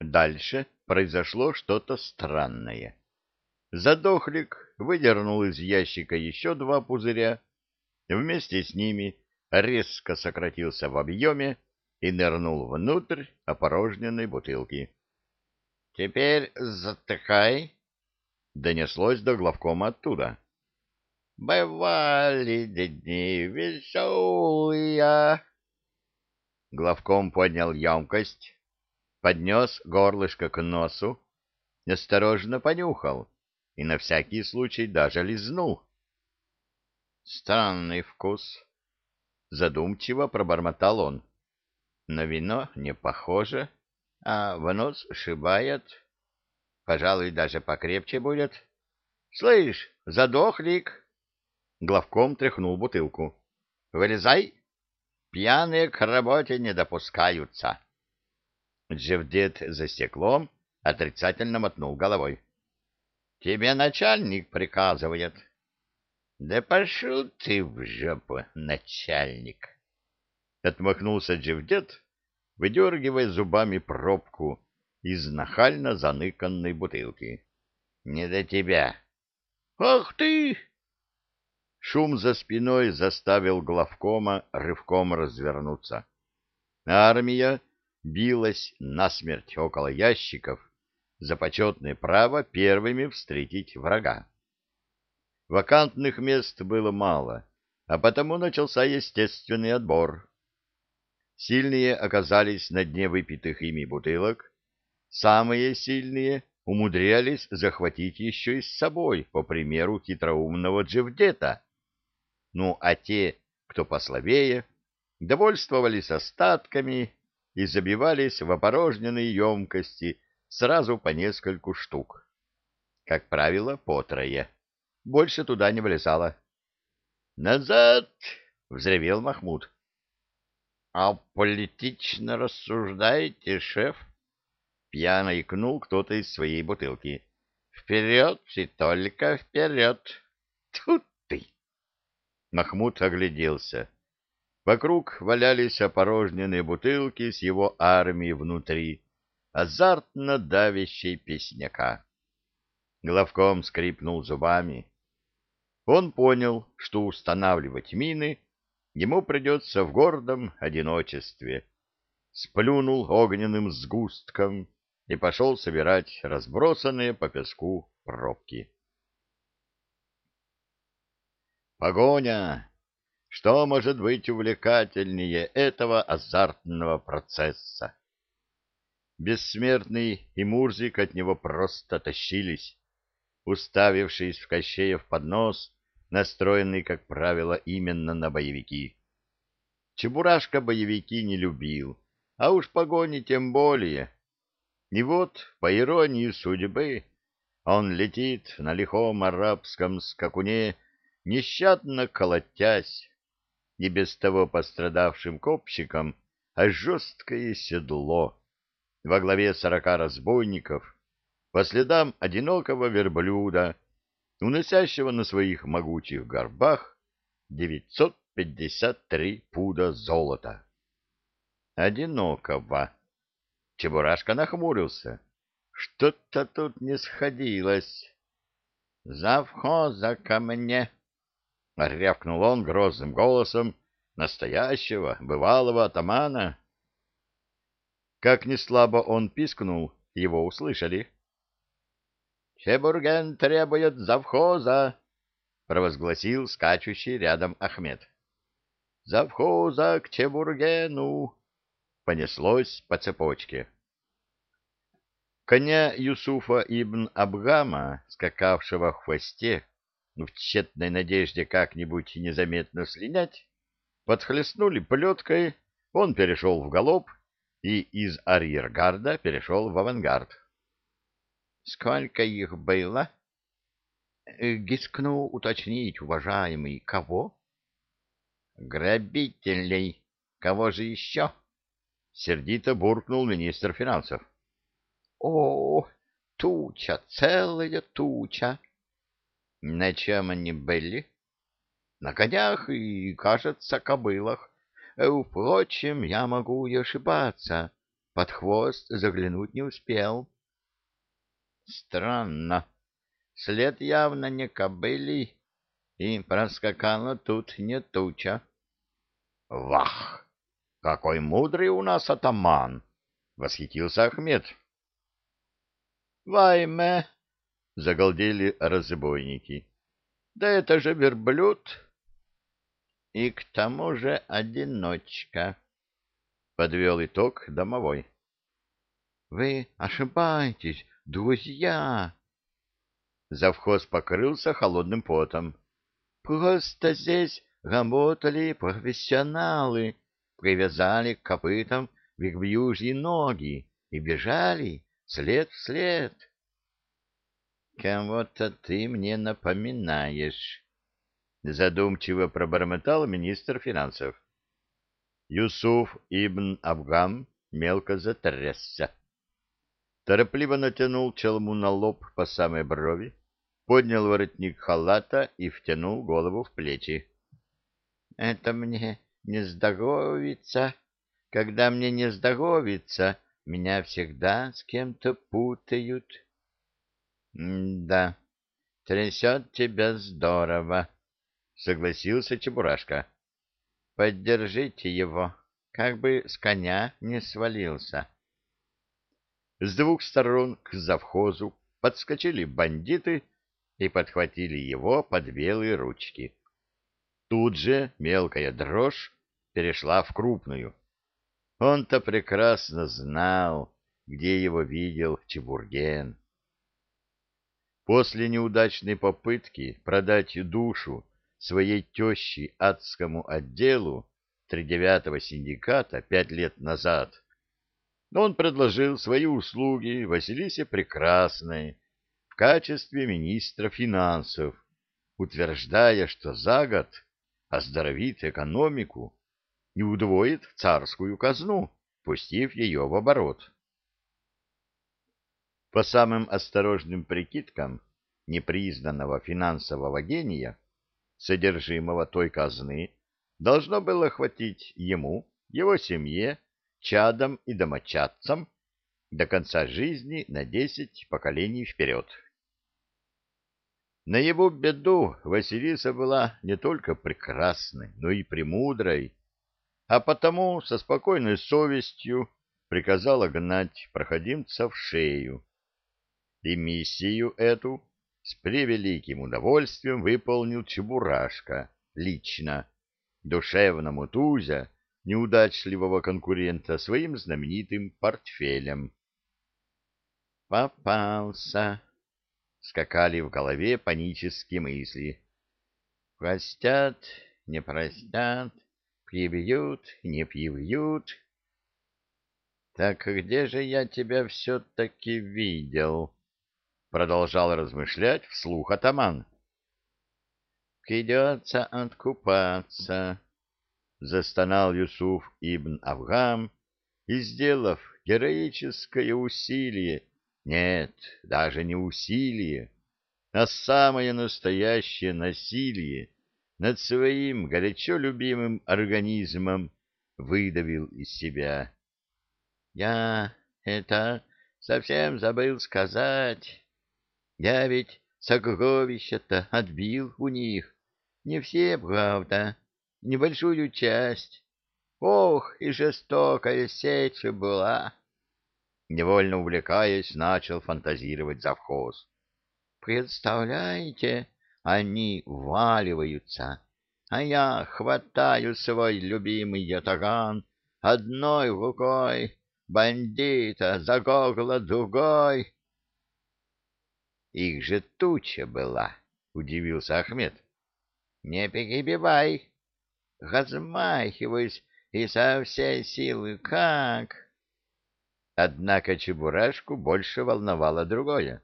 Дальше произошло что-то странное. Задохлик выдернул из ящика еще два пузыря, вместе с ними резко сократился в объеме и нырнул внутрь опорожненной бутылки. — Теперь затыкай, — донеслось до главкома оттуда. — Бывали дни веселые. Главком поднял емкость, поднес горлышко к носу, осторожно понюхал и на всякий случай даже лизнул. Странный вкус. Задумчиво пробормотал он. На вино не похоже, а в нос шибает. Пожалуй, даже покрепче будет. Слышь, задохлик! Главком тряхнул бутылку. Вылезай! Пьяные к работе не допускаются. Джевдет за стеклом отрицательно мотнул головой. — Тебе начальник приказывает. — Да пошел ты в жопу, начальник! Отмахнулся Джевдет, выдергивая зубами пробку из нахально заныканной бутылки. — Не до тебя! — Ах ты! Шум за спиной заставил главкома рывком развернуться. Армия билась насмерть около ящиков за почетное право первыми встретить врага. Вакантных мест было мало, а потому начался естественный отбор. Сильные оказались на дне выпитых ими бутылок, самые сильные умудрялись захватить еще и с собой, по примеру хитроумного Джевдета. Ну, а те, кто послабее, довольствовались остатками и забивались в опорожненные емкости сразу по нескольку штук. Как правило, по трое. Больше туда не влезало. «Назад!» — взревел Махмуд. «А политично рассуждаете, шеф?» Пьяно икнул кто-то из своей бутылки. «Вперед и только вперед!» Тут ты! Махмуд огляделся. Вокруг валялись опорожненные бутылки с его армией внутри, азартно давящей песняка. Главком скрипнул зубами. Он понял, что устанавливать мины ему придется в гордом одиночестве. Сплюнул огненным сгустком и пошел собирать разбросанные по песку пробки. Погоня! Что может быть увлекательнее этого азартного процесса? Бессмертный и Мурзик от него просто тащились, уставившись в Кощеев под нос, настроенный, как правило, именно на боевики. Чебурашка боевики не любил, а уж погони тем более. И вот, по иронии судьбы, он летит на лихом арабском скакуне, нещадно колотясь, не без того пострадавшим копчиком, а жесткое седло во главе сорока разбойников по следам одинокого верблюда, уносящего на своих могучих горбах 953 пуда золота. Одинокого. Чебурашка нахмурился. Что-то тут не сходилось. «Завхоза ко мне!» — рявкнул он грозным голосом настоящего, бывалого атамана. Как ни слабо он пискнул, его услышали. «Чебурген требует завхоза!» — провозгласил скачущий рядом Ахмед. «Завхоза к Чебургену!» — понеслось по цепочке. Коня Юсуфа ибн Абгама, скакавшего в хвосте, в тщетной надежде как-нибудь незаметно слинять, подхлестнули плеткой, он перешел в галоп и из арьергарда перешел в авангард. — Сколько их было? Э, — Гискну уточнить, уважаемый, кого? — Грабителей. Кого же еще? — сердито буркнул министр финансов. — О, туча, целая туча! На чем они были? На конях и, кажется, кобылах. Впрочем, я могу и ошибаться. под хвост заглянуть не успел. Странно. След явно не кобыли, и проскакала тут не туча. — Вах! Какой мудрый у нас атаман! — восхитился Ахмед. — Вайме! — загалдели разбойники. — Да это же верблюд! — И к тому же одиночка, — подвел итог домовой. — Вы ошибаетесь, друзья! Завхоз покрылся холодным потом. — Просто здесь работали профессионалы, привязали к копытам верблюжьи ноги и бежали след в след. — Кого-то ты мне напоминаешь, — задумчиво пробормотал министр финансов. Юсуф ибн Афгам мелко затрясся. Торопливо натянул челму на лоб по самой брови, поднял воротник халата и втянул голову в плечи. — Это мне не здоровится. Когда мне не здоровится, меня всегда с кем-то путают. — Да, трясет тебя здорово, — согласился Чебурашка. — Поддержите его, как бы с коня не свалился. С двух сторон к завхозу подскочили бандиты и подхватили его под белые ручки. Тут же мелкая дрожь перешла в крупную. Он-то прекрасно знал, где его видел Чебурген. После неудачной попытки продать душу своей тещи адскому отделу тридевятого синдиката пять лет назад, он предложил свои услуги Василисе Прекрасной в качестве министра финансов, утверждая, что за год оздоровит экономику и удвоит царскую казну, пустив ее в оборот. По самым осторожным прикидкам непризнанного финансового гения, содержимого той казны должно было хватить ему, его семье, чадам и домочадцам до конца жизни на десять поколений вперед. На его беду Василиса была не только прекрасной, но и премудрой, а потому со спокойной совестью приказала гнать проходимца в шею. И миссию эту с превеликим удовольствием выполнил Чебурашка лично, душевному Тузя, неудачливого конкурента своим знаменитым портфелем. «Попался!» скакали в голове панические мысли. Простят, не простят, прибьют, не прибьют. Так где же я тебя все-таки видел? Продолжал размышлять вслух атаман. Придется откупаться, застонал Юсуф ибн Авгам и, сделав героическое усилие, нет, даже не усилие, а самое настоящее насилие над своим горячо любимым организмом выдавил из себя. Я это совсем забыл сказать. Я ведь сокровища-то отбил у них. Не все, правда, небольшую часть. Ох, и жестокая сечь была. Невольно увлекаясь, начал фантазировать завхоз. Представляете, они валиваются, а я хватаю свой любимый ятаган одной рукой, бандита за горло другой. Их же туча была, — удивился Ахмед. Не перебивай, размахиваюсь и со всей силы как... Однако Чебурашку больше волновало другое.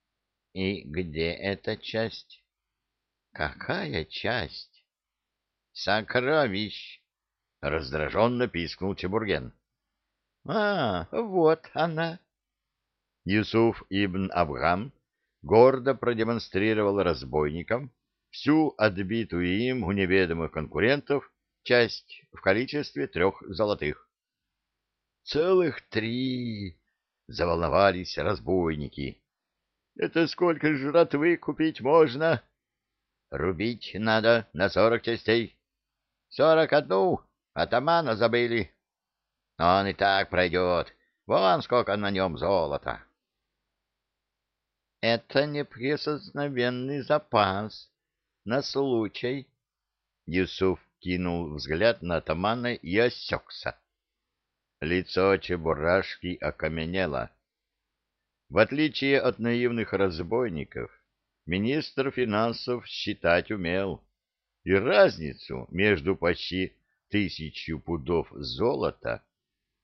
— И где эта часть? — Какая часть? — Сокровищ! — раздраженно пискнул Чебурген. — А, вот она! Юсуф ибн Абгам гордо продемонстрировал разбойникам всю отбитую им у неведомых конкурентов часть в количестве трех золотых. Целых три! Заволновались разбойники. Это сколько жратвы купить можно? Рубить надо на сорок частей. Сорок одну, атамана забыли. Он и так пройдет. Вон сколько на нем золота. Это неприкосновенный запас на случай. Юсуф кинул взгляд на атамана и осекся. Лицо Чебурашки окаменело. В отличие от наивных разбойников, министр финансов считать умел, и разницу между почти тысячу пудов золота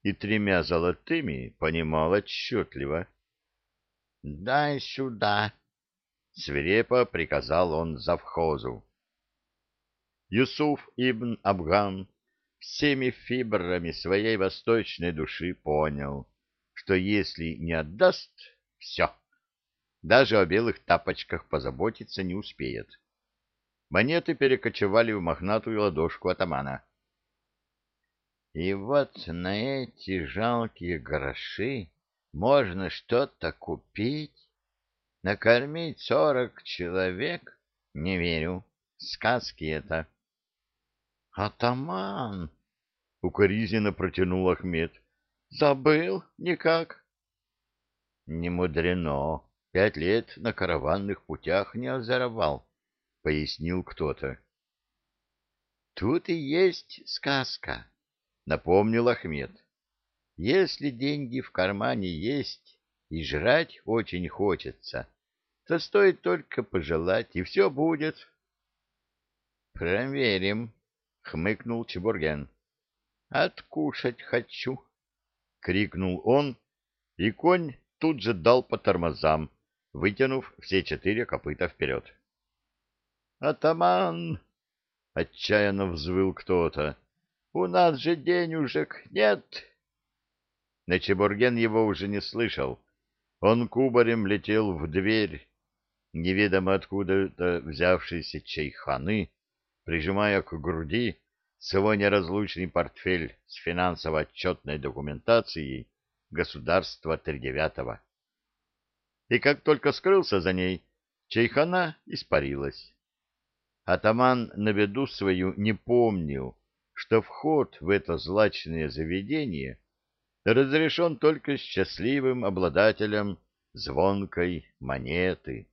и тремя золотыми понимал отчетливо. — Дай сюда! — свирепо приказал он завхозу. Юсуф ибн Абган всеми фибрами своей восточной души понял, что если не отдаст, все, даже о белых тапочках позаботиться не успеет. Монеты перекочевали в мохнатую ладошку атамана. И вот на эти жалкие гроши можно что-то купить, накормить сорок человек? Не верю, сказки это. Атаман! — укоризненно протянул Ахмед. — Забыл никак? — Не мудрено. Пять лет на караванных путях не озоровал, — пояснил кто-то. — Тут и есть сказка, — напомнил Ахмед. — Если деньги в кармане есть и жрать очень хочется, то стоит только пожелать, и все будет. — Проверим, — хмыкнул Чебурген. — Откушать хочу, — крикнул он, и конь тут же дал по тормозам, вытянув все четыре копыта вперед. «Атаман!» — отчаянно взвыл кто-то. «У нас же денежек нет!» Но Чебурген его уже не слышал. Он кубарем летел в дверь, неведомо откуда-то взявшийся чайханы, прижимая к груди свой неразлучный портфель с финансово-отчетной документацией государства Тридевятого. И как только скрылся за ней, чайхана испарилась. Атаман на беду свою не помнил, что вход в это злачное заведение разрешен только счастливым обладателям звонкой монеты.